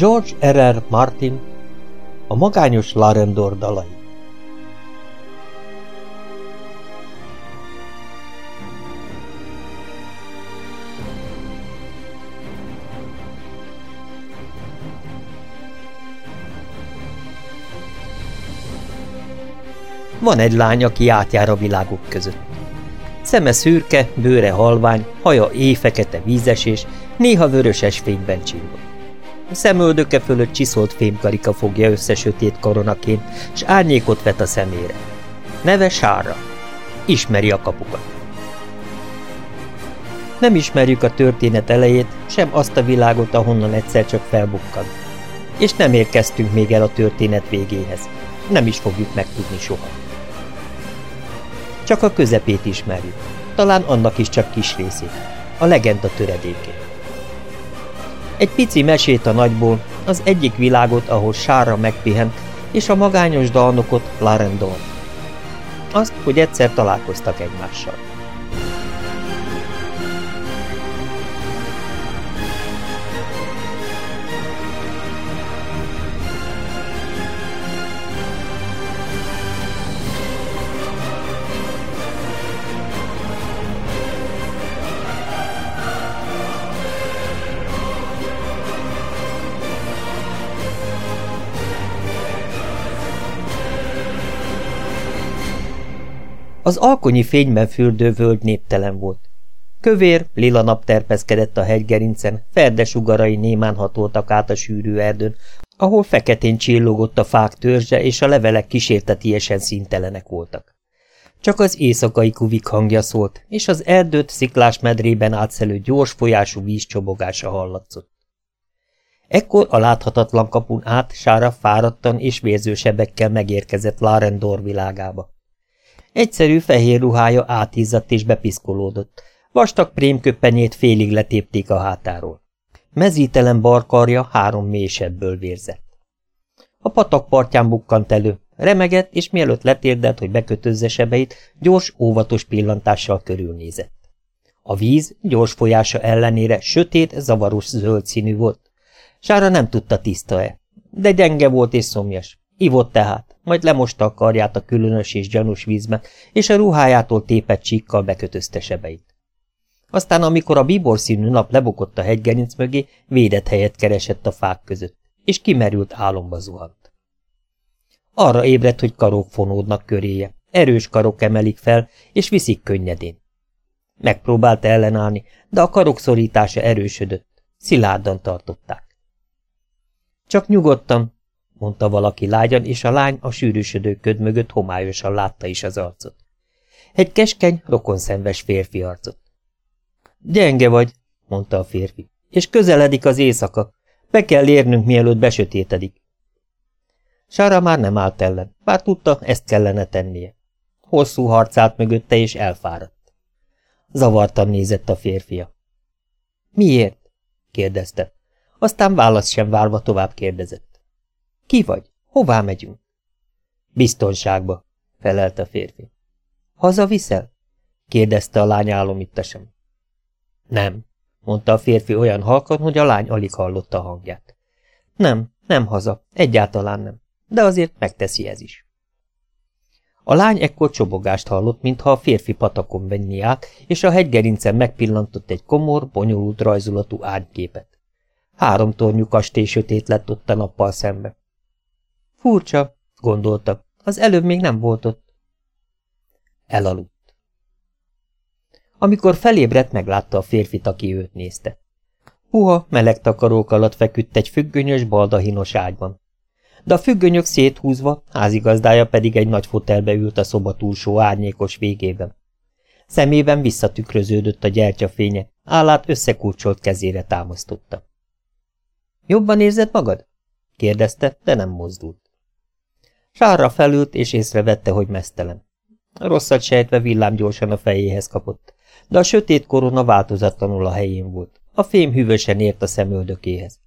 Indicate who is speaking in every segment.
Speaker 1: George R. R. Martin A magányos Larendor dalai Van egy lány, aki átjár a világok között. Szeme szürke, bőre halvány, haja éjfekete vízesés, néha vöröses fényben csillog. Szemöldöke fölött csiszolt fémkarika fogja össze sötét koronaként, s árnyékot vet a szemére. Neve Sára. Ismeri a kapukat. Nem ismerjük a történet elejét, sem azt a világot, ahonnan egyszer csak felbukkan. És nem érkeztünk még el a történet végéhez. Nem is fogjuk megtudni soha. Csak a közepét ismerjük. Talán annak is csak kis részét. A legenda töredékét. Egy pici mesét a nagyból, az egyik világot, ahol sárra megpihent, és a magányos dalnokot Larendor. Azt, hogy egyszer találkoztak egymással. Az alkonyi fényben fürdő völgy néptelen volt. Kövér, lila nap terpeszkedett a hegygerincen, ferdesugarai némán hatoltak át a sűrű erdőn, ahol feketén csillogott a fák törzse, és a levelek kísértetiesen szintelenek voltak. Csak az éjszakai kuvik hangja szólt, és az erdőt sziklás medrében átszelő gyors folyású víz csobogása hallatszott. Ekkor a láthatatlan kapun át Sára fáradtan és vérzősebekkel megérkezett Larendor világába. Egyszerű fehér ruhája átizzadt és bepiszkolódott. Vastag prémköppenyét félig letépték a hátáról. Mezítelen barkarja három mélysebből vérzett. A patak partján bukkant elő, remegett, és mielőtt letérdelt, hogy bekötözze sebeit, gyors, óvatos pillantással körülnézett. A víz gyors folyása ellenére sötét, zavaros zöld színű volt. Sára nem tudta tiszta-e, de gyenge volt és szomjas. Ivott tehát, majd lemosta a karját a különös és gyanús vízbe, és a ruhájától tépett csíkkal bekötözte sebeit. Aztán, amikor a bíbor színű nap lebukott a hegygerinc mögé, védett helyet keresett a fák között, és kimerült álomba zuhant. Arra ébredt, hogy karok fonódnak köréje, erős karok emelik fel, és viszik könnyedén. Megpróbált ellenállni, de a karok szorítása erősödött, szilárdan tartották. Csak nyugodtan, mondta valaki lágyan, és a lány a sűrűsödő köd mögött homályosan látta is az arcot. Egy keskeny, rokonszenves férfi arcot. Gyenge vagy, mondta a férfi, és közeledik az éjszaka. Be kell érnünk, mielőtt besötétedik. Sára már nem állt ellen, bár tudta, ezt kellene tennie. Hosszú harcát mögötte, és elfáradt. Zavartan nézett a férfia. Miért? kérdezte. Aztán választ sem várva tovább kérdezett. Ki vagy? Hová megyünk? Biztonságba, felelt a férfi. Haza viszel? kérdezte a lány álomittasan. Nem, mondta a férfi olyan halkan, hogy a lány alig hallotta a hangját. Nem, nem haza, egyáltalán nem, de azért megteszi ez is. A lány ekkor csobogást hallott, mintha a férfi patakon venni át, és a hegygerincen megpillantott egy komor, bonyolult rajzulatú árnyképet. Három tornyú kastély sötét lett ott a nappal szembe. Furcsa, gondolta, az előbb még nem volt ott. Elaludt. Amikor felébredt, meglátta a férfit, aki őt nézte. Puha, meleg takarók alatt feküdt egy függönyös, baldahinos ágyban. De a függönyök széthúzva, házigazdája pedig egy nagy fotelbe ült a szoba túlsó árnyékos végében. Szemében visszatükröződött a gyertyafénye, állát összekulcsolt kezére támasztotta. Jobban érzed magad? kérdezte, de nem mozdult. Sárra felült, és észrevette, hogy mesztelen. Rosszat sejtve villám gyorsan a fejéhez kapott, de a sötét korona változatlanul a helyén volt. A fém hűvösen ért a szemöldökéhez.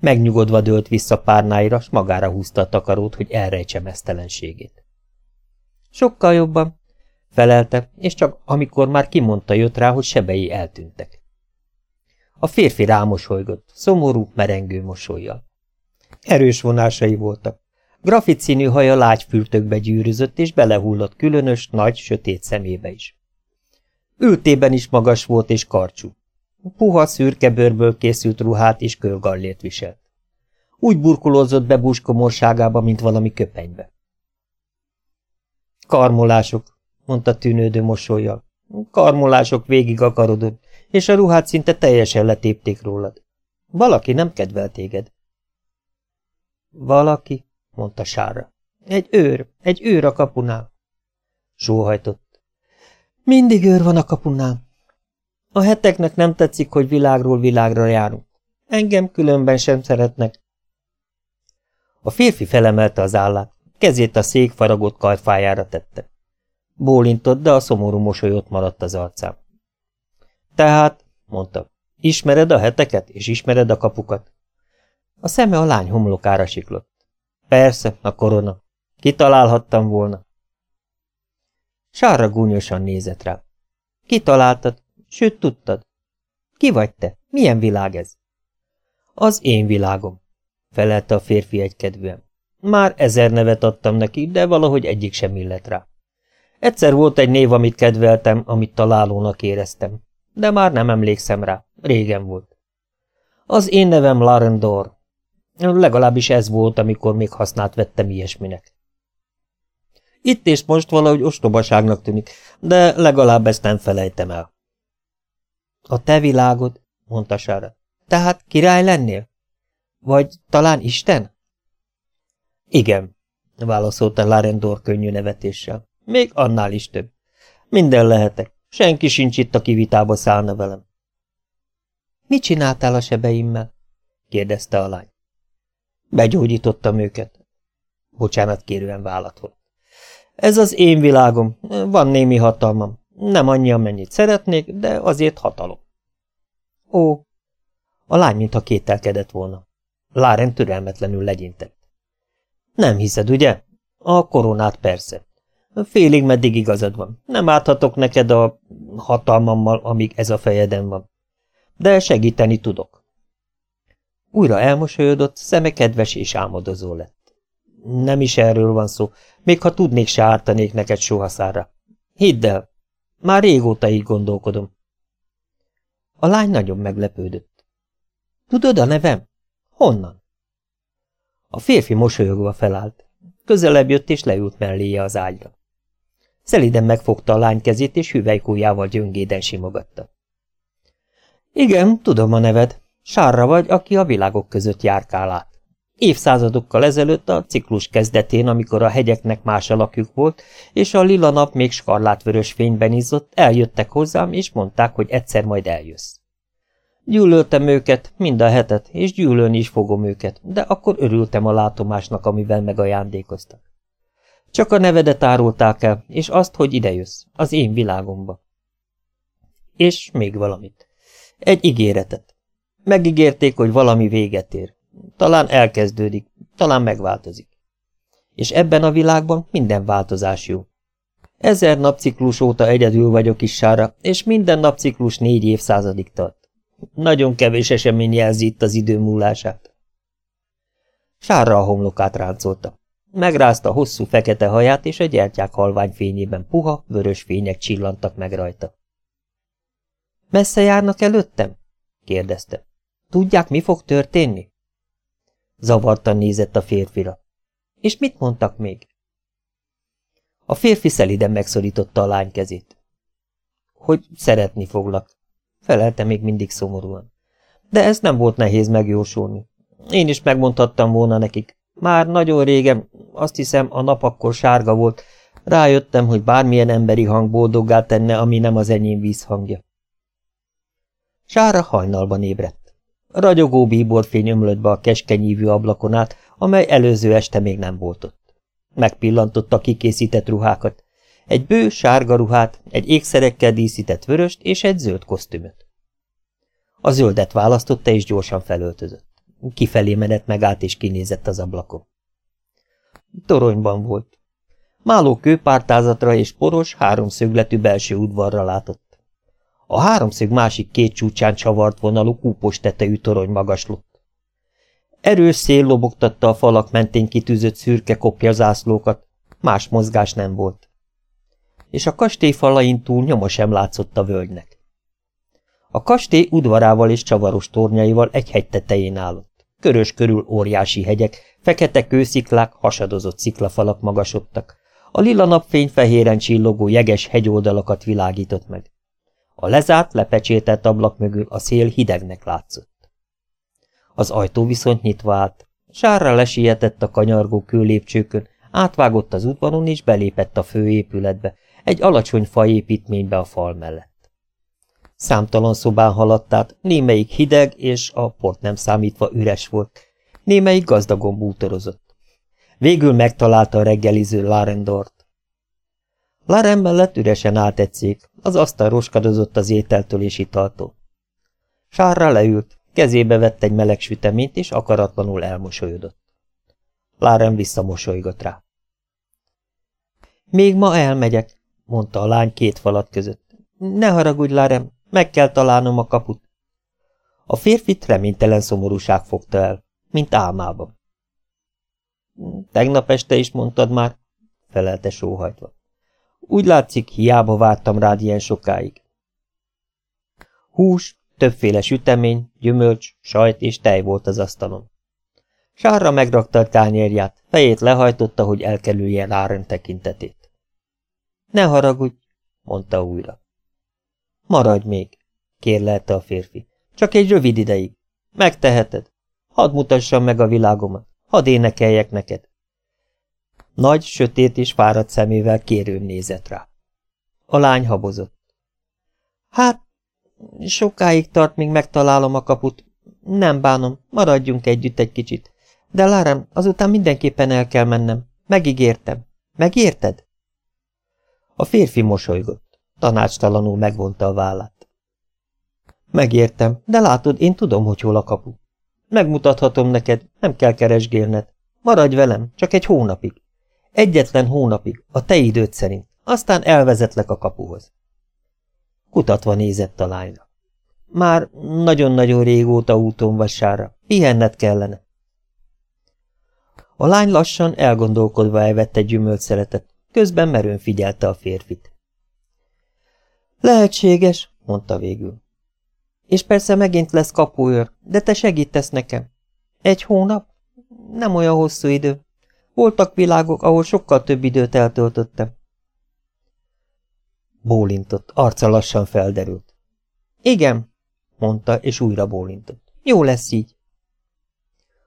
Speaker 1: Megnyugodva dőlt vissza párnáira, s magára húzta a takarót, hogy elrejtse mesztelenségét. Sokkal jobban, felelte, és csak amikor már kimondta jött rá, hogy sebei eltűntek. A férfi rámosolygott, szomorú, merengő mosolyjal. Erős vonásai voltak. Grafit színű haja lágy fürtökbe gyűrűzött, és belehullott különös, nagy, sötét szemébe is. Ültében is magas volt és karcsú. Puha, szürke bőrből készült ruhát és kőgallért viselt. Úgy burkolózott be búskomorságába, mint valami köpenybe. Karmolások, mondta tűnődő mosolyjal. Karmolások végig akarodott, és a ruhát szinte teljesen letépték rólad. Valaki nem kedvel téged. Valaki, mondta Sára. Egy őr, egy őr a kapunál. Sóhajtott. Mindig őr van a kapunál. A heteknek nem tetszik, hogy világról világra járunk. Engem különben sem szeretnek. A férfi felemelte az állát, kezét a szék faragott kajfájára tette. Bólintott, de a szomorú mosolyot maradt az arcán. Tehát, mondta, ismered a heteket, és ismered a kapukat? A szeme a lány homlokára siklott. Persze, a korona. Kitalálhattam volna. Sárra gúnyosan nézett rá. Kitaláltad, sőt tudtad. Ki vagy te? Milyen világ ez? Az én világom, felelte a férfi egykedvűen. Már ezer nevet adtam neki, de valahogy egyik sem illet rá. Egyszer volt egy név, amit kedveltem, amit találónak éreztem, de már nem emlékszem rá, régen volt. Az én nevem Larendor. Legalábbis ez volt, amikor még hasznát vettem ilyesminek. Itt és most valahogy ostobaságnak tűnik, de legalább ezt nem felejtem el. A te világod, mondta Sára. Tehát király lennél? Vagy talán Isten? Igen, válaszolta Larendor könnyű nevetéssel. Még annál is több. Minden lehetek. Senki sincs itt, aki vitába szállna velem. Mit csináltál a sebeimmel? kérdezte a lány. Begyógyítottam őket. Bocsánat kérően vállat volt. Ez az én világom. Van némi hatalmam. Nem annyi, amennyit szeretnék, de azért hatalom. Ó, a lány mintha kételkedett volna. Láren türelmetlenül legyintett. Nem hiszed, ugye? A koronát persze. Félig meddig igazad van. Nem áthatok neked a hatalmammal, amíg ez a fejeden van. De segíteni tudok. Újra elmosolyodott, szeme kedves és álmodozó lett. Nem is erről van szó, még ha tudnék, se ártanék neked soha szára. Hidd el, már régóta így gondolkodom. A lány nagyon meglepődött. Tudod a nevem? Honnan? A férfi mosolyogva felállt. Közelebb jött és leült melléje az ágyra. Szeliden megfogta a lány kezét, és hüvelykújjával gyöngéden simogatta. Igen, tudom a neved. Sárra vagy, aki a világok között járkál át. Évszázadokkal ezelőtt a ciklus kezdetén, amikor a hegyeknek más alakjuk volt, és a lila nap még skarlátvörös fényben izzott, eljöttek hozzám, és mondták, hogy egyszer majd eljössz. Gyűlöltem őket, mind a hetet, és gyűlölni is fogom őket, de akkor örültem a látomásnak, amivel megajándékoztak. Csak a nevedet árulták el, és azt, hogy idejössz, az én világomba. És még valamit. Egy ígéretet. Megígérték, hogy valami véget ér. Talán elkezdődik, talán megváltozik. És ebben a világban minden változás jó. Ezer napciklus óta egyedül vagyok is sára, és minden napciklus négy évszázadig tart. Nagyon kevés esemény jelzi itt az idő múlását. Sárra a homlokát ráncolta. Megrázta hosszú fekete haját, és a gyertyák halvány fényében puha, vörös fények csillantak meg rajta. Messze járnak előttem? kérdezte. Tudják, mi fog történni? Zavartan nézett a férfira. És mit mondtak még? A férfi szeliden megszorította a lány kezét. Hogy szeretni foglak, felelte még mindig szomorúan. De ez nem volt nehéz megjósolni. Én is megmondhattam volna nekik. Már nagyon régen, azt hiszem, a nap akkor sárga volt, rájöttem, hogy bármilyen emberi hang boldoggá tenne, ami nem az enyém vízhangja. Sára hajnalban ébredt. Ragyogó bíborfény ömlött be a keskenyívű ablakon át, amely előző este még nem volt ott. Megpillantotta kikészített ruhákat. Egy bő sárga ruhát, egy ékszerekkel díszített vöröst és egy zöld kosztümöt. A zöldet választotta és gyorsan felöltözött. Kifelé menet megállt és kinézett az ablakon. Toronyban volt. Máló kőpártázatra és poros, háromszögletű belső udvarra látott. A háromszög másik két csúcsán csavart vonalú kúpos tetejű torony magaslott. Erős szél lobogtatta a falak mentén kitűzött szürke kopja zászlókat, más mozgás nem volt. És a kastély falain túl nyoma sem látszott a völgynek. A kastély udvarával és csavaros tornyaival egy hegy tetején állott. Körös körül óriási hegyek, fekete kősziklák, hasadozott sziklafalak magasodtak. A lila napfény fehéren csillogó jeges hegyoldalakat világított meg. A lezárt, lepecsételt ablak mögül a szél hidegnek látszott. Az ajtó viszont nyitva állt. Sárra lesietett a kanyargó kőlépcsőkön, átvágott az udvaron és belépett a főépületbe, egy alacsony fajépítménybe a fal mellett. Számtalan szobán haladt át, némelyik hideg és a port nem számítva üres volt, némelyik gazdagon bútorozott. Végül megtalálta a reggeliző Larendort. Laren mellett üresen állt egy szék, az asztal roskadozott az ételtől és italtól. Sárra leült, kezébe vett egy meleg süteményt, és akaratlanul elmosolyodott. Láren visszamosolygott rá. Még ma elmegyek, mondta a lány két falat között. Ne haragudj, Lárem, meg kell találnom a kaput. A férfit reménytelen szomorúság fogta el, mint álmában. Tegnap este is mondtad már, felelte sóhajtva. Úgy látszik, hiába vártam rád ilyen sokáig. Hús, többféle sütemény, gyümölcs, sajt és tej volt az asztalon. Sárra megrakta a tányérját, fejét lehajtotta, hogy elkerülje Láren tekintetét. Ne haragudj, mondta újra. Maradj még, kérlelte a férfi. Csak egy rövid ideig. Megteheted. Hadd mutassam meg a világomat. Hadd énekeljek neked. Nagy, sötét és fáradt szemével kérőn nézett rá. A lány habozott. Hát, sokáig tart, míg megtalálom a kaput. Nem bánom, maradjunk együtt egy kicsit. De Lárem, azután mindenképpen el kell mennem. Megígértem. Megérted? A férfi mosolygott. Tanácstalanul megvonta a vállát. Megértem, de látod, én tudom, hogy hol a kapu. Megmutathatom neked, nem kell keresgélned. Maradj velem, csak egy hónapig. Egyetlen hónapig, a te időt szerint. Aztán elvezetlek a kapuhoz. Kutatva nézett a lányra. Már nagyon-nagyon régóta úton vassára. Pihenned kellene. A lány lassan, elgondolkodva elvette gyümölcszeletet, közben merőn figyelte a férfit. Lehetséges, mondta végül. És persze megint lesz kapuőr, de te segítesz nekem. Egy hónap? Nem olyan hosszú idő. Voltak világok, ahol sokkal több időt eltöltöttem. Bólintott, arca lassan felderült. Igen, mondta, és újra bólintott. Jó lesz így.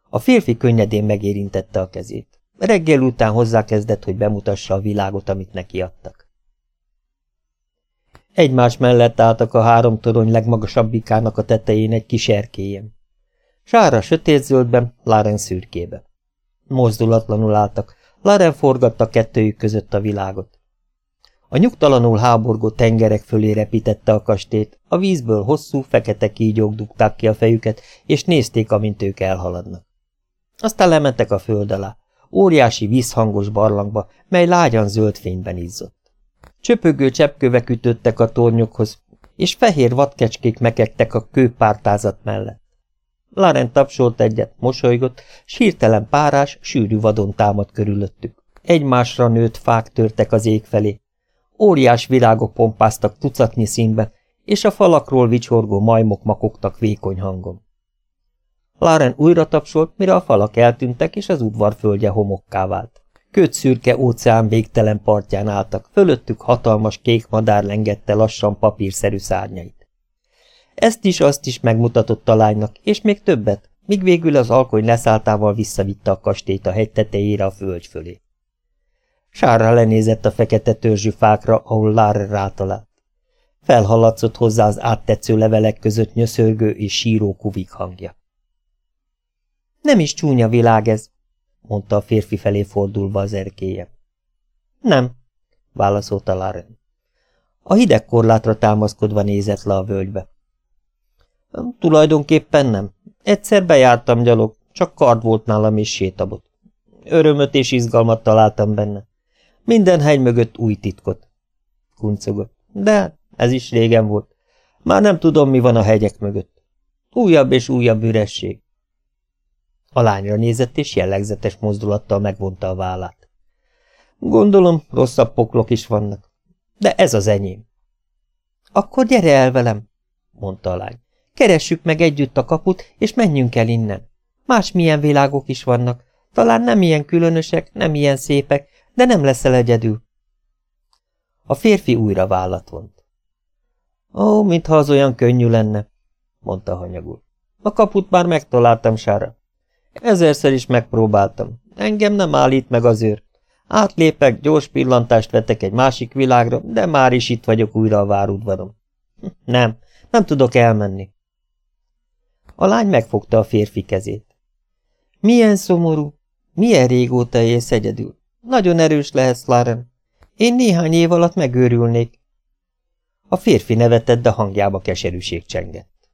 Speaker 1: A férfi könnyedén megérintette a kezét. Reggel után hozzákezdett, hogy bemutassa a világot, amit neki adtak. Egymás mellett álltak a három torony legmagasabbikának a tetején egy kis erkélyen. Sára sötétzöldben, Laren szürkébe. Mozdulatlanul álltak, Laren forgatta kettőjük között a világot. A nyugtalanul háborgó tengerek fölé repítette a kastét, a vízből hosszú, fekete kígyók dugták ki a fejüket, és nézték, amint ők elhaladnak. Aztán lementek a föld alá, óriási vízhangos barlangba, mely lágyan zöld fényben izzott. Csöpögő cseppkövek ütöttek a tornyokhoz, és fehér vadkecskék mekegtek a kőpártázat mellett. Laren tapsolt egyet, mosolygott, s hirtelen párás, sűrű vadon támad körülöttük. Egymásra nőtt fák törtek az ég felé. Óriás virágok pompáztak tucatnyi színben, és a falakról vicsorgó majmok makogtak vékony hangon. Laren újra tapsolt, mire a falak eltűntek, és az udvar földje homokká vált. Kötszürke óceán végtelen partján álltak, fölöttük hatalmas kék madár lengette lassan papírszerű szárnyait. Ezt is, azt is megmutatott a lánynak, és még többet, míg végül az alkony leszálltával visszavitte a kastélyt a hegy tetejére a föld fölé. Sárra lenézett a fekete törzsű fákra, ahol Lár rátalált. Felhallatszott hozzá az áttetsző levelek között nyöszörgő és síró kuvik hangja. Nem is csúnya világ ez, mondta a férfi felé fordulva az erkélye. Nem, válaszolta Laren. A hideg korlátra támaszkodva nézett le a völgybe. Tulajdonképpen nem. Egyszer bejártam gyalog, csak kard volt nálam és sétabot. Örömöt és izgalmat találtam benne. Minden hegy mögött új titkot. Kuncogott. De ez is régen volt. Már nem tudom, mi van a hegyek mögött. Újabb és újabb üresség. A lányra nézett, és jellegzetes mozdulattal megvonta a vállát. Gondolom, rosszabb poklok is vannak. De ez az enyém. Akkor gyere el velem, mondta a lány. Keressük meg együtt a kaput, és menjünk el innen. Más milyen világok is vannak. Talán nem ilyen különösek, nem ilyen szépek, de nem leszel egyedül. A férfi újra vállat vont. Ó, mintha az olyan könnyű lenne, mondta hanyagul. A kaput már megtaláltam, Sára. Ezerszer is megpróbáltam. Engem nem állít meg az őr. Átlépek, gyors pillantást vetek egy másik világra, de már is itt vagyok újra a várudvaron. Nem, nem tudok elmenni. A lány megfogta a férfi kezét. Milyen szomorú, milyen régóta élsz egyedül. Nagyon erős lehetsz, Laren. Én néhány év alatt megőrülnék. A férfi nevetett, de hangjába keserűség csengett.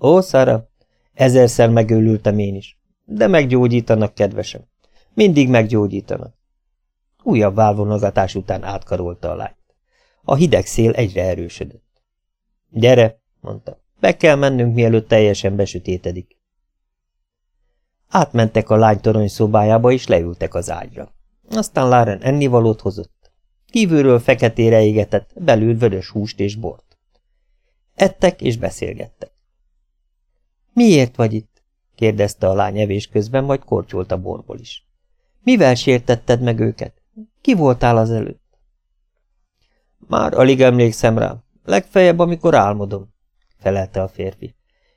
Speaker 1: Ó, Szara, ezerszer megőrültem én is. De meggyógyítanak, kedvesem. Mindig meggyógyítanak. Újabb válvonogatás után átkarolta a lányt. A hideg szél egyre erősödött. Gyere, mondta, be kell mennünk, mielőtt teljesen besütétedik. Átmentek a lány torony szobájába, és leültek az ágyra. Aztán Láren ennivalót hozott. Kívülről feketére égetett, belül vörös húst és bort. Ettek és beszélgettek. Miért vagy itt? kérdezte a lány evés közben, majd korcsolt a borból is. Mivel sértetted meg őket? Ki voltál az előtt? Már alig emlékszem rá. Legfeljebb, amikor álmodom, felelte a férfi.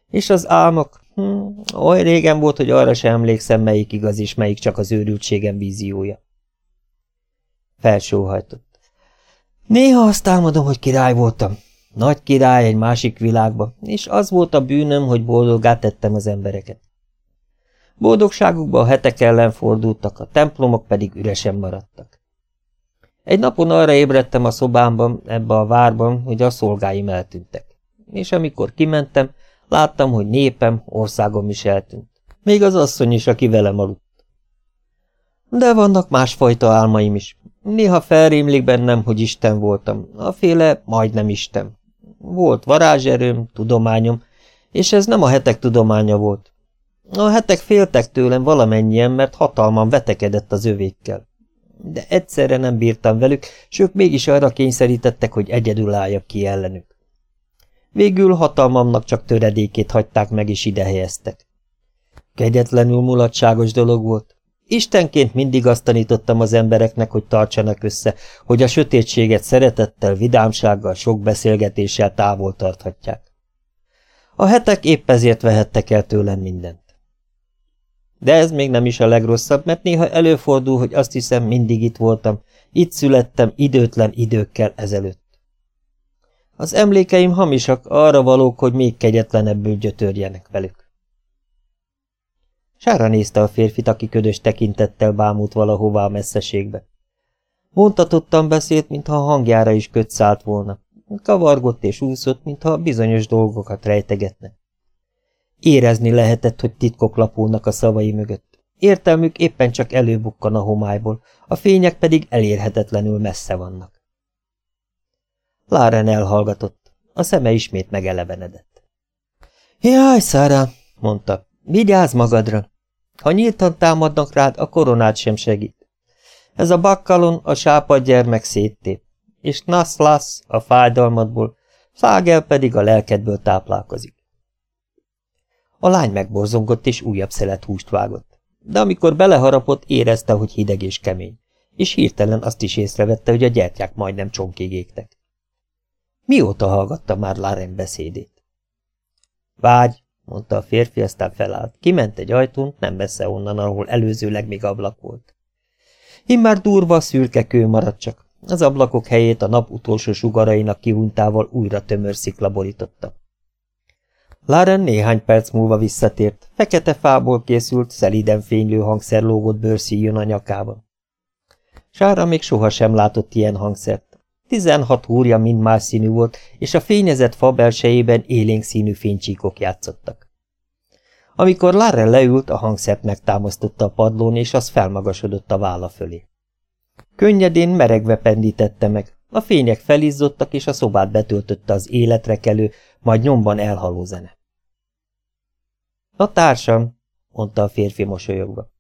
Speaker 1: És az álmok? Hm, oly régen volt, hogy arra sem emlékszem, melyik igaz és melyik csak az őrültségem víziója. Felsóhajtott. Néha azt álmodom, hogy király voltam. Nagy király egy másik világba, és az volt a bűnöm, hogy boldogát tettem az embereket. Boldogságukba a hetek ellen fordultak, a templomok pedig üresen maradtak. Egy napon arra ébredtem a szobámban, ebbe a várban, hogy a szolgáim eltűntek. És amikor kimentem, láttam, hogy népem, országom is eltűnt. Még az asszony is, aki velem aludt. De vannak másfajta álmaim is. Néha felrémlik bennem, hogy Isten voltam, a féle majdnem Isten. Volt varázserőm, tudományom, és ez nem a hetek tudománya volt. A hetek féltek tőlem valamennyien, mert hatalmam vetekedett az övékkel. De egyszerre nem bírtam velük, s mégis arra kényszerítettek, hogy egyedül álljak ki ellenük. Végül hatalmamnak csak töredékét hagyták meg, és ide helyeztek. Kegyetlenül mulatságos dolog volt. Istenként mindig azt tanítottam az embereknek, hogy tartsanak össze, hogy a sötétséget szeretettel, vidámsággal, sok beszélgetéssel távol tarthatják. A hetek épp ezért vehettek el tőlem mindent. De ez még nem is a legrosszabb, mert néha előfordul, hogy azt hiszem, mindig itt voltam, itt születtem időtlen időkkel ezelőtt. Az emlékeim hamisak, arra valók, hogy még kegyetlenebbül gyötörjenek velük. Sára nézte a férfit, aki ködös tekintettel bámult valahová a messzeségbe. Vontatottan beszélt, mintha a hangjára is köt szállt volna. Kavargott és úszott, mintha bizonyos dolgokat rejtegetne. Érezni lehetett, hogy titkok lapulnak a szavai mögött. Értelmük éppen csak előbukkan a homályból, a fények pedig elérhetetlenül messze vannak. Láren elhallgatott, a szeme ismét megelevenedett. Jaj, Szára, mondta, vigyázz magadra! Ha nyíltan támadnak rád, a koronát sem segít. Ez a bakkalon a sápad gyermek széttép, és nasz lász a fájdalmadból, Fágel pedig a lelkedből táplálkozik. A lány megborzongott, és újabb szelet húst vágott. De amikor beleharapott, érezte, hogy hideg és kemény, és hirtelen azt is észrevette, hogy a gyertyák majdnem csonkig égtek. Mióta hallgatta már Laren beszédét? Vágy, mondta a férfi, aztán felállt. Kiment egy ajtón, nem messze onnan, ahol előzőleg még ablak volt. Immár durva, szürke kő maradt csak. Az ablakok helyét a nap utolsó sugarainak kihuntával újra tömör szikla borította. Laren néhány perc múlva visszatért. Fekete fából készült, szeliden fénylő hangszer lógott bőrszíjön a nyakában. Sára még sohasem látott ilyen hangszert. Tizenhat húrja mind más színű volt, és a fényezett fa belsejében élénk színű fénycsíkok játszottak. Amikor Larren leült, a hangszert megtámasztotta a padlón, és az felmagasodott a válla fölé. Könnyedén meregve pendítette meg, a fények felizzottak, és a szobát betöltötte az életre kelő, majd nyomban elhaló zene. A társam, mondta a férfi mosolyogva.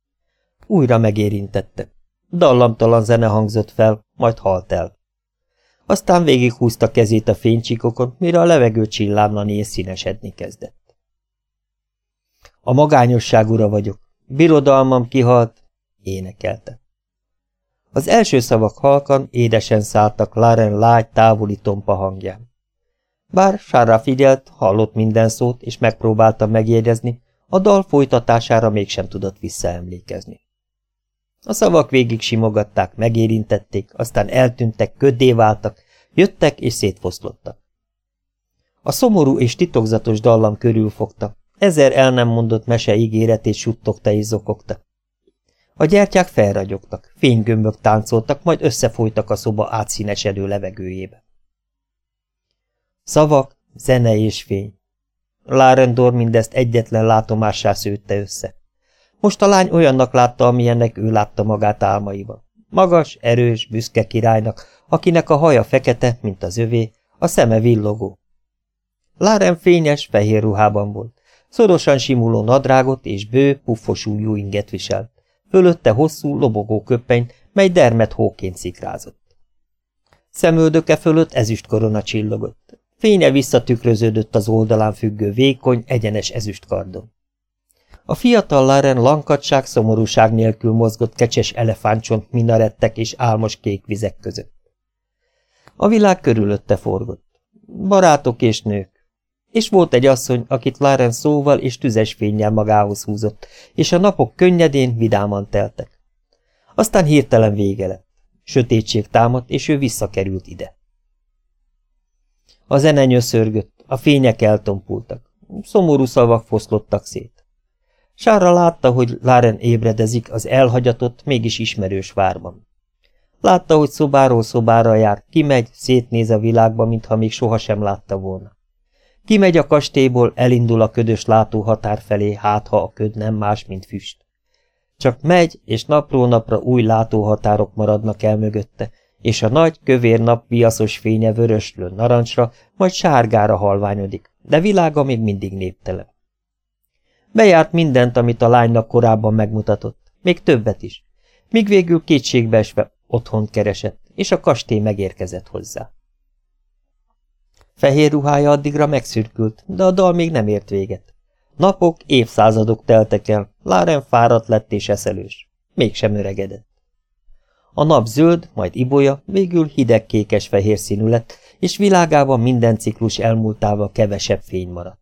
Speaker 1: Újra megérintette. Dallamtalan zene hangzott fel, majd halt el. Aztán végighúzta kezét a fénycsíkokon, mire a levegő csillámlani és színesedni kezdett. A magányosság ura vagyok. Birodalmam kihalt, énekelte. Az első szavak halkan, édesen szálltak Laren lágy, távoli tompa hangján. Bár Sára figyelt, hallott minden szót, és megpróbálta megjegyezni, a dal folytatására mégsem tudott visszaemlékezni. A szavak végig simogatták, megérintették, aztán eltűntek, köddé váltak, jöttek és szétfoszlottak. A szomorú és titokzatos dallam körülfogta, ezer el nem mondott mese ígéretét suttogta és zokogta. A gyertyák felragyogtak, fénygömbök táncoltak, majd összefolytak a szoba átszínesedő levegőjébe. Szavak, zene és fény. Lárendor mindezt egyetlen látomássá szőtte össze. Most a lány olyannak látta, amilyennek ő látta magát álmaiban. Magas, erős, büszke királynak, akinek a haja fekete, mint az övé, a szeme villogó. Láren fényes, fehér ruhában volt. Szorosan simuló nadrágot és bő, puffos újú inget viselt. Fölötte hosszú, lobogó köppeny, mely dermet hóként szikrázott. Szemöldöke fölött ezüst korona csillogott. Fénye visszatükröződött az oldalán függő vékony, egyenes ezüstkardon. A fiatal Laren lankadság, szomorúság nélkül mozgott kecses elefántcsont minarettek és álmos kék vizek között. A világ körülötte forgott. Barátok és nők. És volt egy asszony, akit Laren szóval és tüzes fényjel magához húzott, és a napok könnyedén, vidáman teltek. Aztán hirtelen vége lett. Sötétség támadt, és ő visszakerült ide. A zene nyöszörgött, a fények eltompultak, szomorú szavak foszlottak szét. Sára látta, hogy Láren ébredezik az elhagyatott, mégis ismerős várban. Látta, hogy szobáról szobára jár, kimegy, szétnéz a világba, mintha még sohasem látta volna. Kimegy a kastélyból, elindul a ködös látóhatár felé, hát ha a köd nem más, mint füst. Csak megy, és napról napra új látóhatárok maradnak el mögötte, és a nagy, kövér nap viaszos fénye vöröslő narancsra, majd sárgára halványodik, de világa még mindig néptelen. Bejárt mindent, amit a lánynak korábban megmutatott, még többet is, míg végül kétségbeesve otthon keresett, és a kastély megérkezett hozzá. Fehér ruhája addigra megszürkült, de a dal még nem ért véget. Napok, évszázadok teltek el, Láren fáradt lett és eszelős. Mégsem öregedett. A nap zöld, majd ibolya, végül hideg-kékes-fehér színű lett, és világában minden ciklus elmúltával kevesebb fény maradt.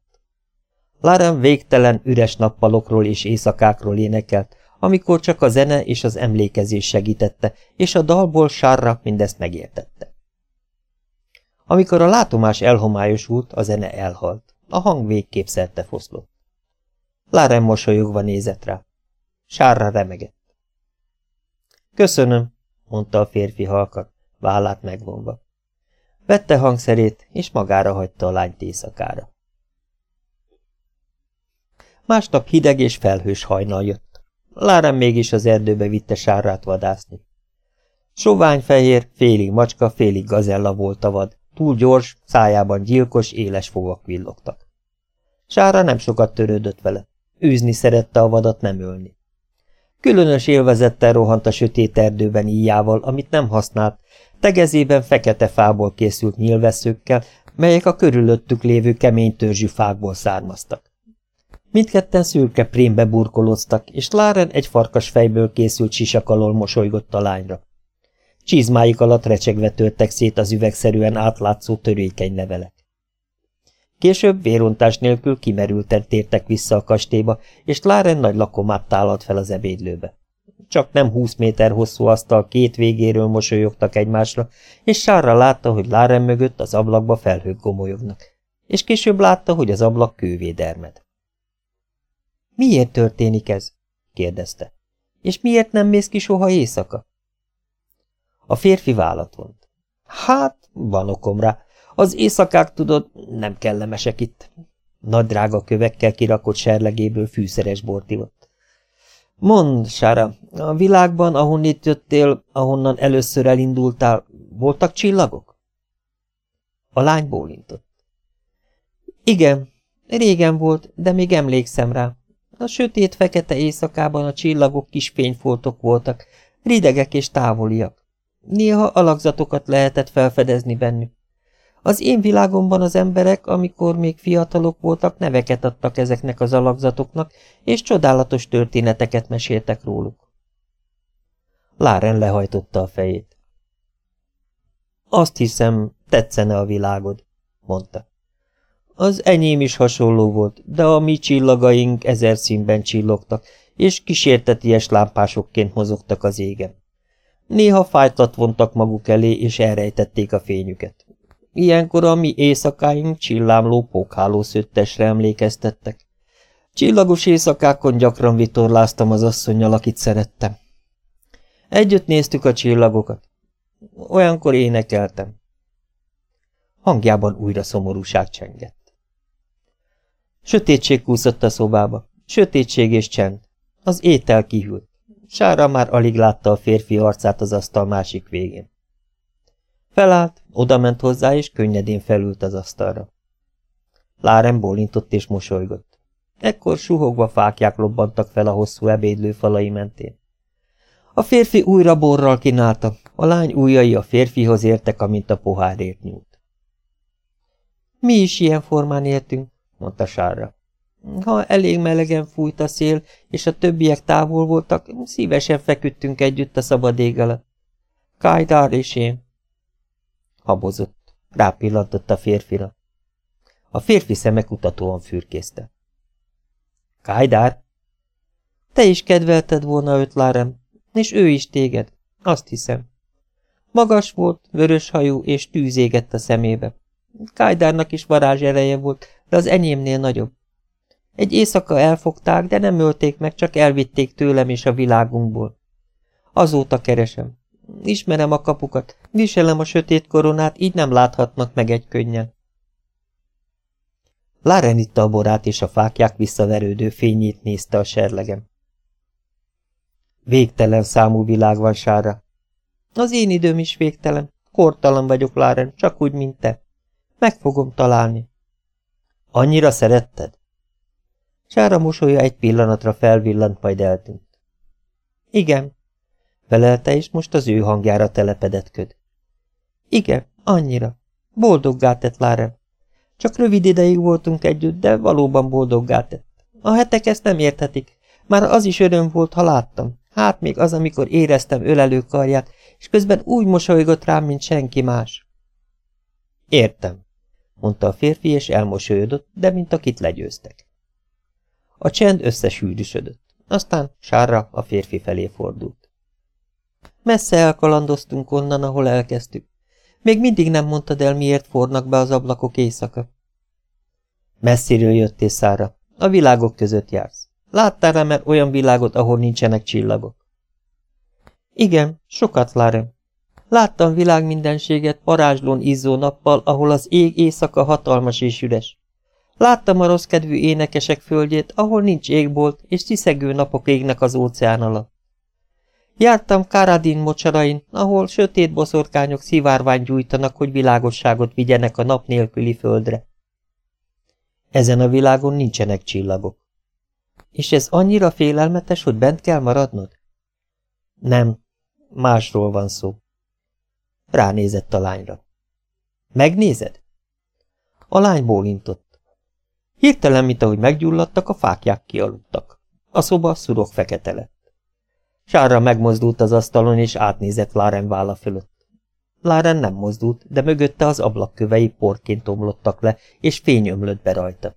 Speaker 1: Laren végtelen üres nappalokról és éjszakákról énekelt, amikor csak a zene és az emlékezés segítette, és a dalból sárra mindezt megértette. Amikor a látomás elhomályosult, a zene elhalt, a hang végképp szerte foszlott. Laren mosolyogva nézett rá. Sárra remegett. Köszönöm, mondta a férfi halkan, vállát megvonva. Vette hangszerét, és magára hagyta a lányt éjszakára. Másnap hideg és felhős hajnal jött. Láren mégis az erdőbe vitte sárrát vadászni. Sovány fehér, félig macska, félig gazella volt a vad, túl gyors, szájában gyilkos, éles fogak villogtak. Sára nem sokat törődött vele. Űzni szerette a vadat, nem ölni. Különös élvezettel rohant a sötét erdőben íjával, amit nem használt, tegezében fekete fából készült nyilvesszőkkel, melyek a körülöttük lévő kemény törzsű fákból származtak. Mindketten szürke prémbe burkolóztak, és Láren egy farkas fejből készült sisak alól mosolygott a lányra. Csizmáik alatt recsegve törtek szét az üvegszerűen átlátszó törékeny levelek. Később vérontás nélkül kimerülten tértek vissza a kastélyba, és Láren nagy lakomát tálalt fel az ebédlőbe. Csak nem húsz méter hosszú asztal két végéről mosolyogtak egymásra, és Sárra látta, hogy Láren mögött az ablakba felhők gomolyognak, és később látta, hogy az ablak kővédermed. Miért történik ez? kérdezte. És miért nem mész ki soha éjszaka? A férfi vállat vont. Hát, van okom rá. Az éjszakák, tudod, nem kellemesek itt. Nagy drága kövekkel kirakott serlegéből fűszeres bort ivott. Mondd, Sára, a világban, ahonnit jöttél, ahonnan először elindultál, voltak csillagok? A lány bólintott. Igen, régen volt, de még emlékszem rá. A sötét fekete éjszakában a csillagok kis fényfoltok voltak, ridegek és távoliak. Néha alakzatokat lehetett felfedezni bennük. Az én világomban az emberek, amikor még fiatalok voltak, neveket adtak ezeknek az alakzatoknak, és csodálatos történeteket meséltek róluk. Láren lehajtotta a fejét. Azt hiszem, tetszene a világod, mondta. Az enyém is hasonló volt, de a mi csillagaink ezer színben csillogtak, és kísérteties lámpásokként mozogtak az égen. Néha fájtlat vontak maguk elé, és elrejtették a fényüket. Ilyenkor a mi éjszakáink csillámló pókhálószöttesre emlékeztettek. Csillagos éjszakákon gyakran vitorláztam az asszonynal, akit szerettem. Együtt néztük a csillagokat. Olyankor énekeltem. Hangjában újra szomorúság csengett. Sötétség kúszott a szobába. Sötétség és csend. Az étel kihűlt. Sára már alig látta a férfi arcát az asztal másik végén. Felállt, odament hozzá, és könnyedén felült az asztalra. Láren bólintott és mosolygott. Ekkor suhogva fákják lobbantak fel a hosszú ebédlő falai mentén. A férfi újra borral kínálta, a lány ujjai a férfihoz értek, amint a pohárért nyúlt. Mi is ilyen formán éltünk, mondta Sárra. Ha elég melegen fújt a szél, és a többiek távol voltak, szívesen feküdtünk együtt a szabad ég alatt. Kajdár és én. Habozott. Rápillantott a férfira. A férfi szeme kutatóan fürkészte. Kajdár? Te is kedvelted volna őt, Lárem, és ő is téged, azt hiszem. Magas volt, vörös hajú, és tűz égett a szemébe. Kajdárnak is varázs ereje volt, de az enyémnél nagyobb. Egy éjszaka elfogták, de nem ölték meg, csak elvitték tőlem és a világunkból. Azóta keresem. Ismerem a kapukat, viselem a sötét koronát, így nem láthatnak meg egy könnyen. Láren itta a borát, és a fákják visszaverődő fényét nézte a serlegem. Végtelen számú világ van, Sára. Az én időm is végtelen. Kortalan vagyok, Láren, csak úgy, mint te. Meg fogom találni. Annyira szeretted? Sára mosolya egy pillanatra felvillant, majd eltűnt. Igen, felelte, és most az ő hangjára telepedett köd. Igen, annyira. Boldoggá tett Láren. Csak rövid ideig voltunk együtt, de valóban boldoggá tett. A hetek ezt nem érthetik. Már az is öröm volt, ha láttam. Hát még az, amikor éreztem ölelő karját, és közben úgy mosolygott rám, mint senki más. Értem, mondta a férfi, és elmosolyodott, de mint akit legyőztek. A csend összesűrűsödött. Aztán sárra a férfi felé fordult. Messze elkalandoztunk onnan, ahol elkezdtük. Még mindig nem mondtad el, miért fornak be az ablakok éjszaka. Messziről jöttél, Szára. A világok között jársz. Láttál-e már olyan világot, ahol nincsenek csillagok? Igen, sokat, Lárem. Láttam világmindenséget parázslón izzó nappal, ahol az ég éjszaka hatalmas és üres. Láttam a rossz kedvű énekesek földjét, ahol nincs égbolt, és sziszegő napok égnek az óceán alatt. Jártam Karadin mocsarain, ahol sötét boszorkányok szivárvány gyújtanak, hogy világosságot vigyenek a nap nélküli földre. Ezen a világon nincsenek csillagok. És ez annyira félelmetes, hogy bent kell maradnod? Nem, másról van szó. Ránézett a lányra. Megnézed? A lány bólintott. Hirtelen, mint ahogy meggyulladtak, a fákják kialudtak. A szoba szurok fekete lett. Sárra megmozdult az asztalon, és átnézett Láren válla fölött. Láren nem mozdult, de mögötte az ablakkövei porként omlottak le, és fény ömlött be rajta.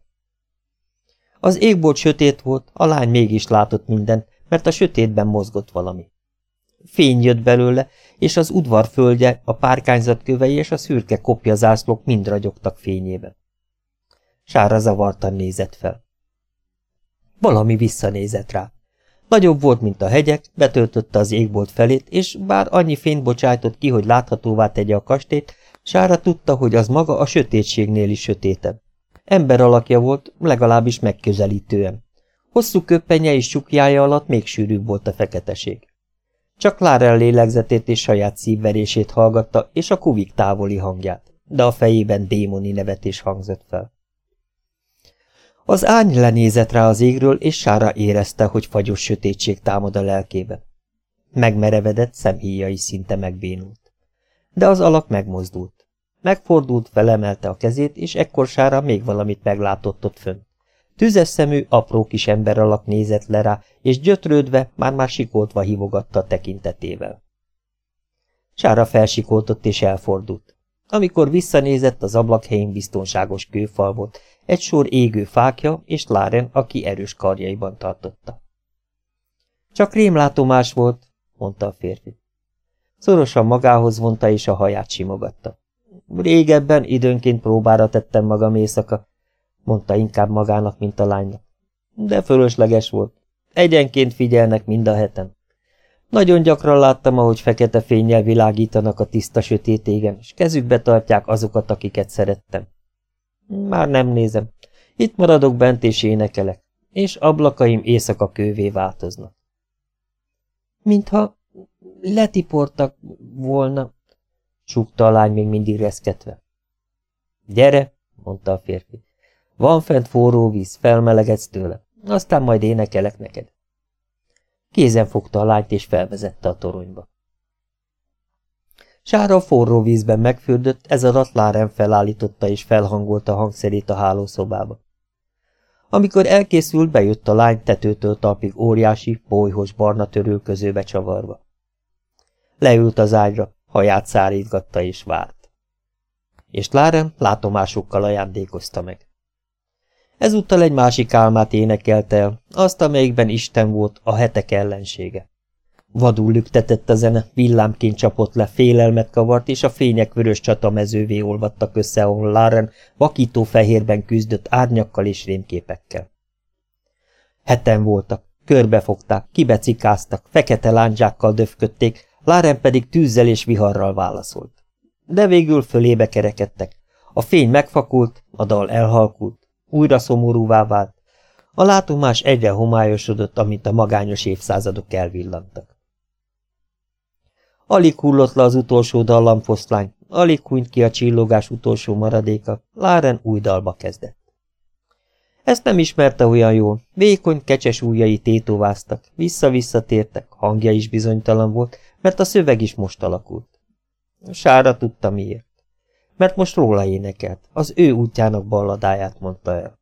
Speaker 1: Az égbolt sötét volt, a lány mégis látott mindent, mert a sötétben mozgott valami. Fény jött belőle, és az udvar földje, a párkányzat kövei és a szürke kopjazászlók mind ragyogtak fényébe. Sára zavartan nézett fel. Valami visszanézett rá. Nagyobb volt, mint a hegyek, betöltötte az égbolt felét, és bár annyi fényt bocsájtott ki, hogy láthatóvá tegye a kastét, Sára tudta, hogy az maga a sötétségnél is sötétebb. Ember alakja volt, legalábbis megközelítően. Hosszú köppenye és csukjája alatt még sűrűbb volt a feketeség. Csak Lárel lélegzetét és saját szívverését hallgatta, és a kuvik távoli hangját, de a fejében démoni nevetés hangzott fel. Az ány lenézett rá az égről, és Sára érezte, hogy fagyos sötétség támad a lelkébe. Megmerevedett, szemhíjai szinte megbénult. De az alak megmozdult. Megfordult, felemelte a kezét, és ekkor Sára még valamit meglátott ott fönn. Tüzes szemű, apró kis ember alak nézett le rá, és gyötrődve, már-már sikoltva hívogatta a tekintetével. Sára felsikoltott és elfordult. Amikor visszanézett, az ablakhelyén biztonságos kőfal egy sor égő fákja, és Láren, aki erős karjaiban tartotta. Csak rémlátomás volt, mondta a férfi. Szorosan magához vonta, és a haját simogatta. Régebben időnként próbára tettem magam éjszaka, mondta inkább magának, mint a lánynak. De fölösleges volt. Egyenként figyelnek mind a heten. Nagyon gyakran láttam, ahogy fekete fényjel világítanak a tiszta sötét égen, és kezükbe tartják azokat, akiket szerettem. Már nem nézem. Itt maradok bent és énekelek, és ablakaim éjszaka kővé változnak. Mintha letiportak volna, súgta a lány még mindig reszketve. Gyere, mondta a férfi. Van fent forró víz, felmelegedsz tőle, aztán majd énekelek neked. Kézen fogta a lányt és felvezette a toronyba. Sára a forró vízben megfürdött, ez alatt Láren felállította és felhangolta a hangszerét a hálószobába. Amikor elkészült, bejött a lány tetőtől talpig óriási, bolyhos barna törülközőbe csavarva. Leült az ágyra, haját szárítgatta és várt. És Láren látomásokkal ajándékozta meg. Ezúttal egy másik álmát énekelte el, azt, amelyikben Isten volt, a hetek ellensége. Vadul lüktetett a zene, villámként csapott le, félelmet kavart, és a fények vörös csatamezővé olvadtak össze, ahol Laren vakító fehérben küzdött árnyakkal és rémképekkel. Heten voltak, körbefogták, kibecikáztak, fekete lándzsákkal döfködték, Laren pedig tűzzel és viharral válaszolt. De végül fölébe kerekedtek. A fény megfakult, a dal elhalkult, újra szomorúvá vált. A látomás egyre homályosodott, amint a magányos évszázadok elvillantak. Alig hullott le az utolsó dallamfoszlány, alig hunyt ki a csillogás utolsó maradéka, Láren új dalba kezdett. Ezt nem ismerte olyan jól, vékony, kecses ujjai tétováztak, vissza-vissza tértek, hangja is bizonytalan volt, mert a szöveg is most alakult. Sára tudta miért mert most róla énekelt, az ő útjának balladáját mondta el.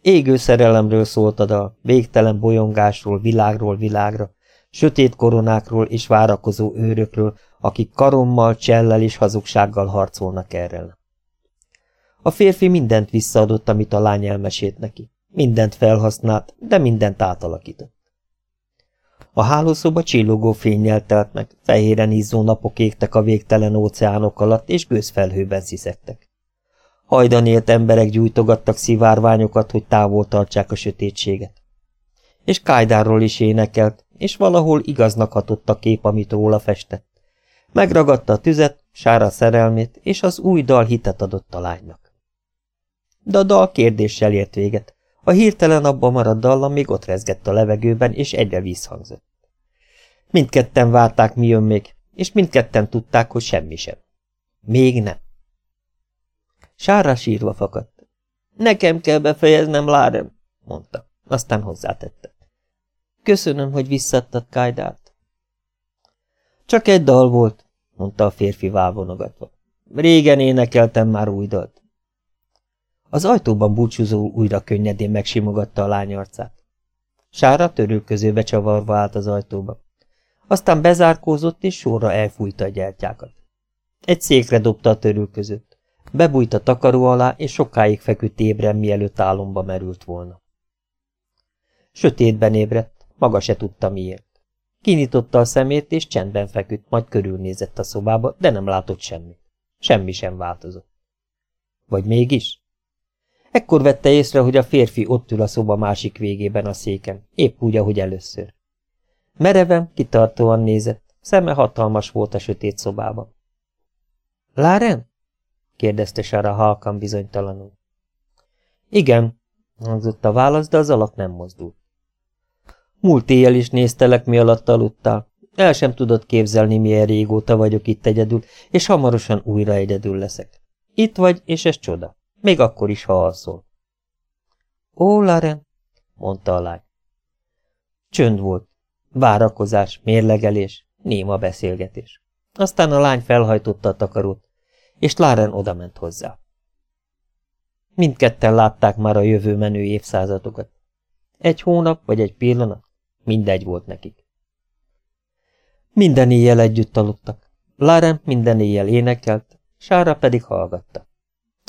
Speaker 1: Égő szerelemről szólt a dal, végtelen bolyongásról, világról világra, sötét koronákról és várakozó őrökről, akik karommal, csellel és hazugsággal harcolnak erre. A férfi mindent visszaadott, amit a lány elmesélt neki. Mindent felhasznált, de mindent átalakított. A hálószoba csillogó fényjel telt meg, fehéren izzó napok égtek a végtelen óceánok alatt, és gőzfelhőben sziszegtek. Hajdan élt emberek gyújtogattak szivárványokat, hogy távol tartsák a sötétséget. És Kájdárról is énekelt, és valahol igaznak hatott a kép, amit róla festett. Megragadta a tüzet, sára szerelmét, és az új dal hitet adott a lánynak. De a dal kérdéssel ért véget. A hirtelen abban maradt dallam még ott rezgett a levegőben, és egyre vízhangzott. Mindketten várták, mi jön még, és mindketten tudták, hogy semmi sem. Még nem. Sára sírva fakadt. Nekem kell befejeznem, Lárem, mondta. Aztán hozzátette. Köszönöm, hogy visszadtad Kajdát. Csak egy dal volt, mondta a férfi válvonogatva. Régen énekeltem már új dalt. Az ajtóban búcsúzó újra könnyedén megsimogatta a lány arcát. Sára törülközőbe csavarva állt az ajtóba. Aztán bezárkózott, és sorra elfújta a gyertyákat. Egy székre dobta a törülközőt. Bebújt a takaró alá, és sokáig feküdt ébren, mielőtt álomba merült volna. Sötétben ébredt, maga se tudta miért. Kinyitotta a szemét, és csendben feküdt, majd körülnézett a szobába, de nem látott semmit. Semmi sem változott. Vagy mégis? Ekkor vette észre, hogy a férfi ott ül a szoba másik végében a széken, épp úgy, ahogy először. Mereven, kitartóan nézett, szeme hatalmas volt a sötét szobában. Láren? kérdezte Sara halkan bizonytalanul. Igen, hangzott a válasz, de az alak nem mozdult. Múlt éjjel is néztelek, mi alatt aludtál. El sem tudod képzelni, milyen régóta vagyok itt egyedül, és hamarosan újra egyedül leszek. Itt vagy, és ez csoda. Még akkor is, ha alszol. Ó, Laren, mondta a lány. Csönd volt. Várakozás, mérlegelés, néma beszélgetés. Aztán a lány felhajtotta a takarót, és Láren odament hozzá. Mindketten látták már a jövő menő évszázadokat. Egy hónap vagy egy pillanat, mindegy volt nekik. Minden éjjel együtt aludtak. Láren minden éjjel énekelt, Sára pedig hallgatta.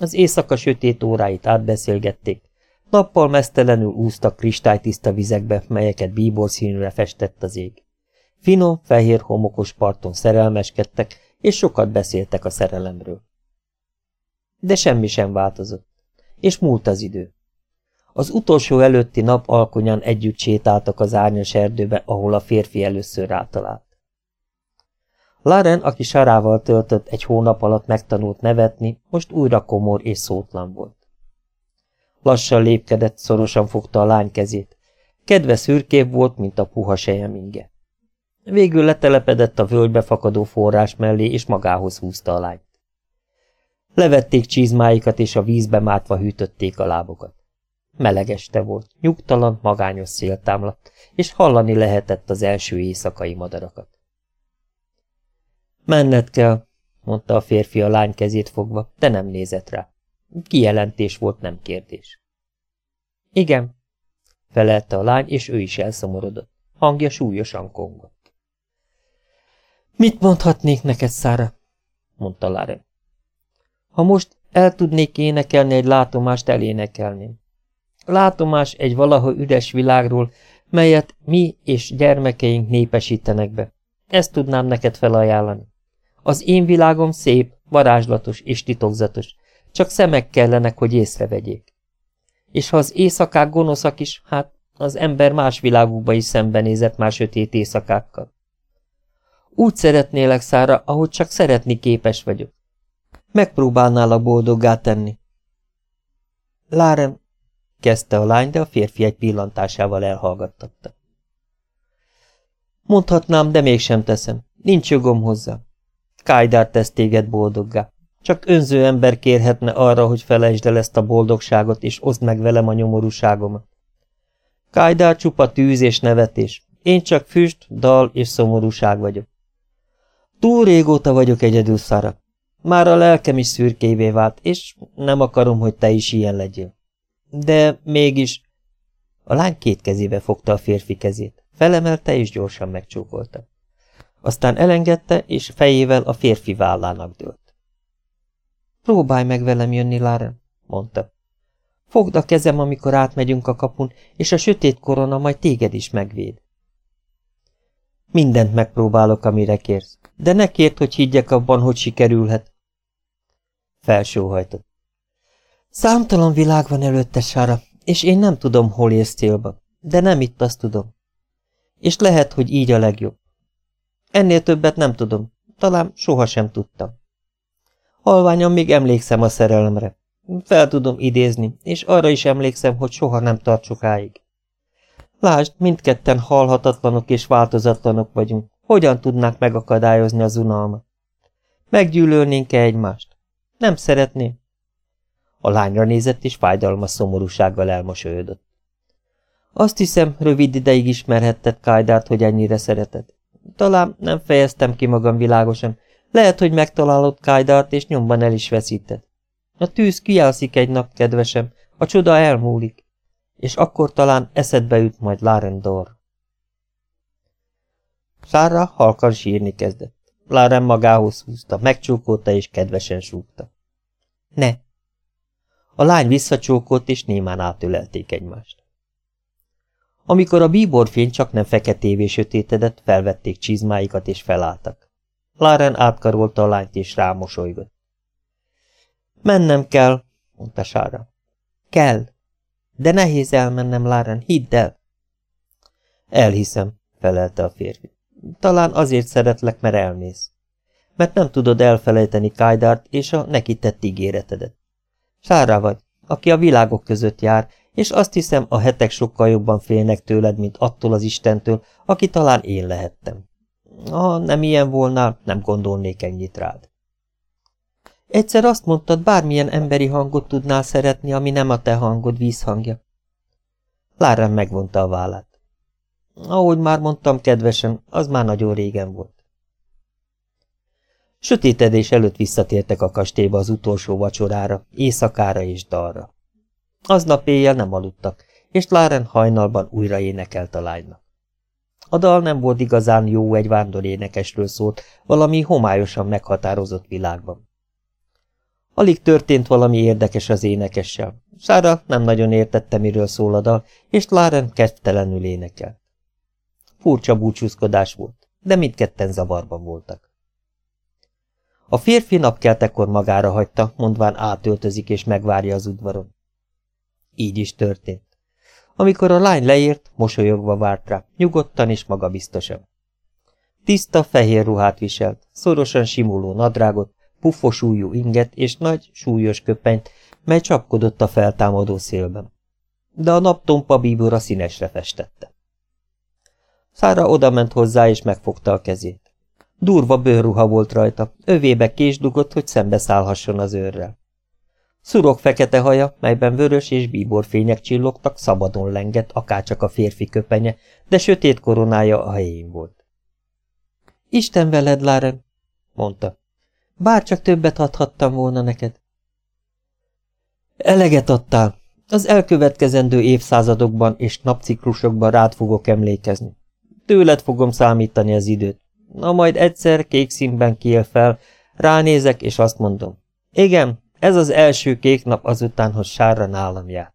Speaker 1: Az éjszaka sötét óráit átbeszélgették, nappal mesztelenül úztak kristálytiszta vizekbe, melyeket bíbor színűre festett az ég. Finom, fehér homokos parton szerelmeskedtek, és sokat beszéltek a szerelemről. De semmi sem változott, és múlt az idő. Az utolsó előtti nap alkonyán együtt sétáltak az árnyas erdőbe, ahol a férfi először rátalált. Laren, aki sarával töltött egy hónap alatt megtanult nevetni, most újra komor és szótlan volt. Lassan lépkedett, szorosan fogta a lány kezét. Kedve szürkébb volt, mint a puha sejemínge. Végül letelepedett a völgybe fakadó forrás mellé, és magához húzta a lányt. Levették csizmáikat, és a vízbe mátva hűtötték a lábokat. Meleg este volt, nyugtalan, magányos szél támladt, és hallani lehetett az első éjszakai madarakat. Menned kell, mondta a férfi a lány kezét fogva, de nem nézett rá. Kijelentés volt, nem kérdés. Igen, felelte a lány, és ő is elszomorodott. Hangja súlyosan kongott. Mit mondhatnék neked, Szára? mondta Laren. Ha most el tudnék énekelni egy látomást, elénekelném. Látomás egy valaha üres világról, melyet mi és gyermekeink népesítenek be. Ezt tudnám neked felajánlani. Az én világom szép, varázslatos és titokzatos, csak szemek kellenek, hogy észrevegyék. És ha az éjszakák gonoszak is, hát az ember más világukba is szembenézett már sötét éjszakákkal. Úgy szeretnélek, Szára, ahogy csak szeretni képes vagyok. Megpróbálnálak boldoggá tenni. Lárem, kezdte a lány, de a férfi egy pillantásával elhallgattatta. Mondhatnám, de mégsem teszem. Nincs jogom hozzá. Kájdár tesz téged boldoggá. Csak önző ember kérhetne arra, hogy felejtsd el ezt a boldogságot, és oszd meg velem a nyomorúságomat. Kájdár csupa tűz és nevetés. Én csak füst, dal és szomorúság vagyok. Túl régóta vagyok egyedül, Szara. Már a lelkem is szürkévé vált, és nem akarom, hogy te is ilyen legyél. De mégis... A lány két kezébe fogta a férfi kezét, felemelte és gyorsan megcsókolta. Aztán elengedte, és fejével a férfi vállának dőlt. Próbálj meg velem jönni, Láren, mondta. Fogd a kezem, amikor átmegyünk a kapun, és a sötét korona majd téged is megvéd. Mindent megpróbálok, amire kérsz, de ne kérd, hogy higgyek abban, hogy sikerülhet. Felsóhajtott. Számtalan világ van előtte, Sára, és én nem tudom, hol ész célba, de nem itt azt tudom. És lehet, hogy így a legjobb. Ennél többet nem tudom, talán sohasem tudtam. Halványan még emlékszem a szerelemre. Fel tudom idézni, és arra is emlékszem, hogy soha nem tart sokáig. Lásd, mindketten halhatatlanok és változatlanok vagyunk. Hogyan tudnák megakadályozni az unalmat? Meggyűlölnénk-e egymást? Nem szeretném. A lányra nézett, és fájdalmas szomorúsággal elmosolyodott. Azt hiszem, rövid ideig ismerhetted Kajdárt, hogy ennyire szereted. Talán nem fejeztem ki magam világosan. Lehet, hogy megtalálod Kajdart, és nyomban el is veszíted. A tűz kiálszik egy nap, kedvesem, a csoda elmúlik, és akkor talán eszedbe jut majd Lárendor. Sára halkan sírni kezdett. Láren magához húzta, megcsókolta és kedvesen súgta. Ne! A lány visszacsókolt, és némán átölelték egymást. Amikor a bíborfény csak nem feketévé sötétedett, felvették csizmáikat és felálltak. Láren átkarolta a lányt és rámosolygott. Mennem kell, mondta Sára. Kell. De nehéz elmennem, Láren, hidd el. Elhiszem, felelte a férfi. Talán azért szeretlek, mert elmész. Mert nem tudod elfelejteni Kajdárt és a neki tett ígéretedet. Sára vagy, aki a világok között jár, és azt hiszem, a hetek sokkal jobban félnek tőled, mint attól az Istentől, aki talán én lehettem. Ha nem ilyen volnál, nem gondolnék ennyit rád. Egyszer azt mondtad, bármilyen emberi hangot tudnál szeretni, ami nem a te hangod vízhangja. Láren megvonta a vállát. Ahogy már mondtam, kedvesen, az már nagyon régen volt. Sötétedés előtt visszatértek a kastélyba az utolsó vacsorára, éjszakára és dalra. Aznap éjjel nem aludtak, és Láren hajnalban újra énekelt a lánynak. A dal nem volt igazán jó egy vándorénekesről szólt, valami homályosan meghatározott világban. Alig történt valami érdekes az énekessel. Sára nem nagyon értette, miről szól a dal, és Láren kezdtelenül énekel. Furcsa búcsúzkodás volt, de mindketten zavarban voltak. A férfi napkeltekor magára hagyta, mondván átöltözik és megvárja az udvaron. Így is történt. Amikor a lány leért, mosolyogva várt rá, nyugodtan és magabiztosan. Tiszta, fehér ruhát viselt, szorosan simuló nadrágot, puffos újú inget és nagy, súlyos köpenyt, mely csapkodott a feltámadó szélben. De a naptompa bíbora színesre festette. Szára odament hozzá és megfogta a kezét. Durva bőrruha volt rajta, övébe kés dugott, hogy szembeszállhasson az őrrel. Szurok fekete haja, melyben vörös és bíborfények csillogtak, szabadon lengett, akárcsak a férfi köpenye, de sötét koronája a helyén volt. Isten veled, Láren, mondta. Bárcsak többet adhattam volna neked. Eleget adtál. Az elkövetkezendő évszázadokban és napciklusokban rád fogok emlékezni. Tőled fogom számítani az időt. Na majd egyszer kék színben kiél fel, ránézek és azt mondom. Igen, ez az első kék nap azután, hogy sárra nálam járt.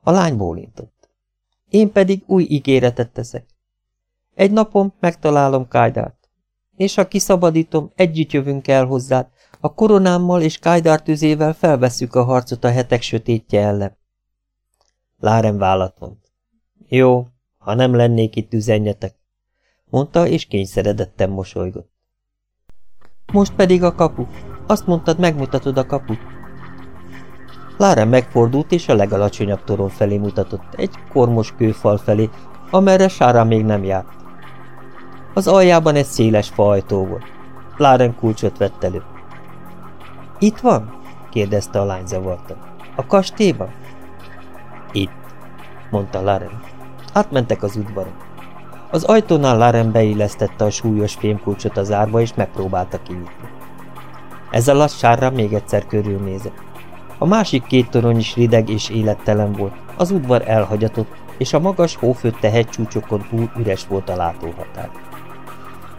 Speaker 1: A lány bólintott. Én pedig új ígéretet teszek. Egy napon megtalálom Kájdárt, és ha kiszabadítom, együtt jövünk el hozzád, a koronámmal és Kájdár tüzével felvesszük a harcot a hetek sötétje ellen. Láren vállat vont. Jó, ha nem lennék itt, üzenjetek, mondta, és kényszeredetten mosolygott. Most pedig a kapu. Azt mondtad, megmutatod a kaput. Láren megfordult, és a legalacsonyabb toron felé mutatott, egy kormos kőfal felé, amerre Sára még nem járt. Az aljában egy széles faajtó volt. Láren kulcsot vett elő. Itt van? kérdezte a lány zavartan. A kastélyban? Itt, mondta Láren. Átmentek az udvaron. Az ajtónál Láren beillesztette a súlyos fémkulcsot az árba, és megpróbálta kinyitni. Ezzel a sárra még egyszer körülnézett. A másik két torony is rideg és élettelen volt, az udvar elhagyatott, és a magas, hófőtte hegycsúcsokon túl üres volt a látóhatár.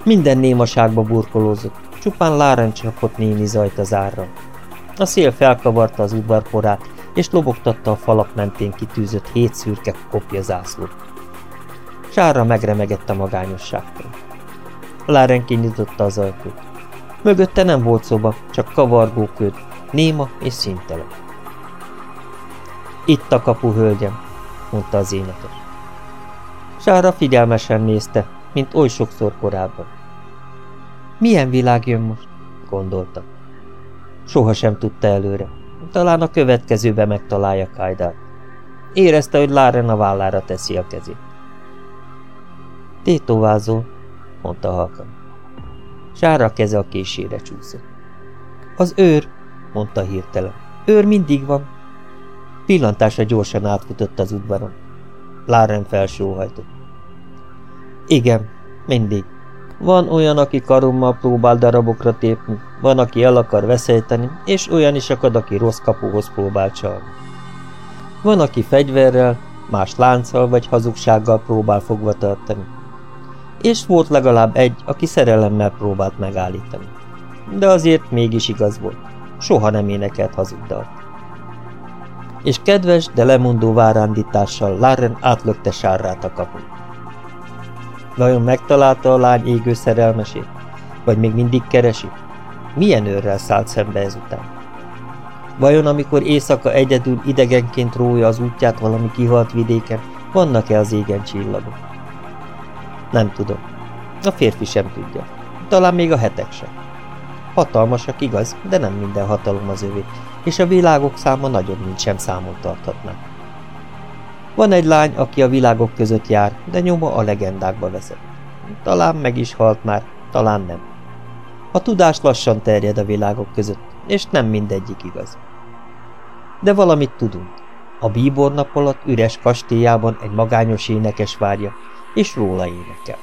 Speaker 1: Minden némaságba burkolózott, csupán Láren csapott némi zajt az árra. A szél felkavarta az udvarporát, és lobogtatta a falak mentén kitűzött hét szürke kopja zászlót. Sárra megremegett a magányosságtól. Láren kinyitotta az ajtót. Mögötte nem volt szoba, csak kavargó köd, néma és szintelen. Itt a kapu, hölgyem, mondta az énekes. Sára figyelmesen nézte, mint oly sokszor korábban. Milyen világ jön most? gondolta. Soha sem tudta előre. Talán a következőbe megtalálja Kajdát. Érezte, hogy Láren a vállára teszi a kezét. Tétovázol, mondta halkan. Sára keze a késére csúszott. Az őr, mondta hirtelen. Őr mindig van. Pillantása gyorsan átfutott az udvaron. Láren felsóhajtott. Igen, mindig. Van olyan, aki karommal próbál darabokra tépni, van, aki el akar veszejteni, és olyan is akad, aki rossz kapuhoz próbál csalni. Van, aki fegyverrel, más lánccal vagy hazugsággal próbál fogva tartani és volt legalább egy, aki szerelemmel próbált megállítani. De azért mégis igaz volt. Soha nem énekelt hazuddalt. És kedves, de lemondó várándítással Laren átlökte sárrát a kapun. Vajon megtalálta a lány égő szerelmesét? Vagy még mindig keresi? Milyen őrrel szállt szembe ezután? Vajon amikor éjszaka egyedül idegenként rója az útját valami kihalt vidéken, vannak-e az égen csillagok? Nem tudom. A férfi sem tudja. Talán még a hetek sem. Hatalmasak, igaz, de nem minden hatalom az övé, és a világok száma nagyobb, mint sem számon tarthatná. Van egy lány, aki a világok között jár, de nyoma a legendákba veszett. Talán meg is halt már, talán nem. A tudás lassan terjed a világok között, és nem mindegyik igaz. De valamit tudunk. A bíbor nap alatt üres kastélyában egy magányos énekes várja, és róla énekel.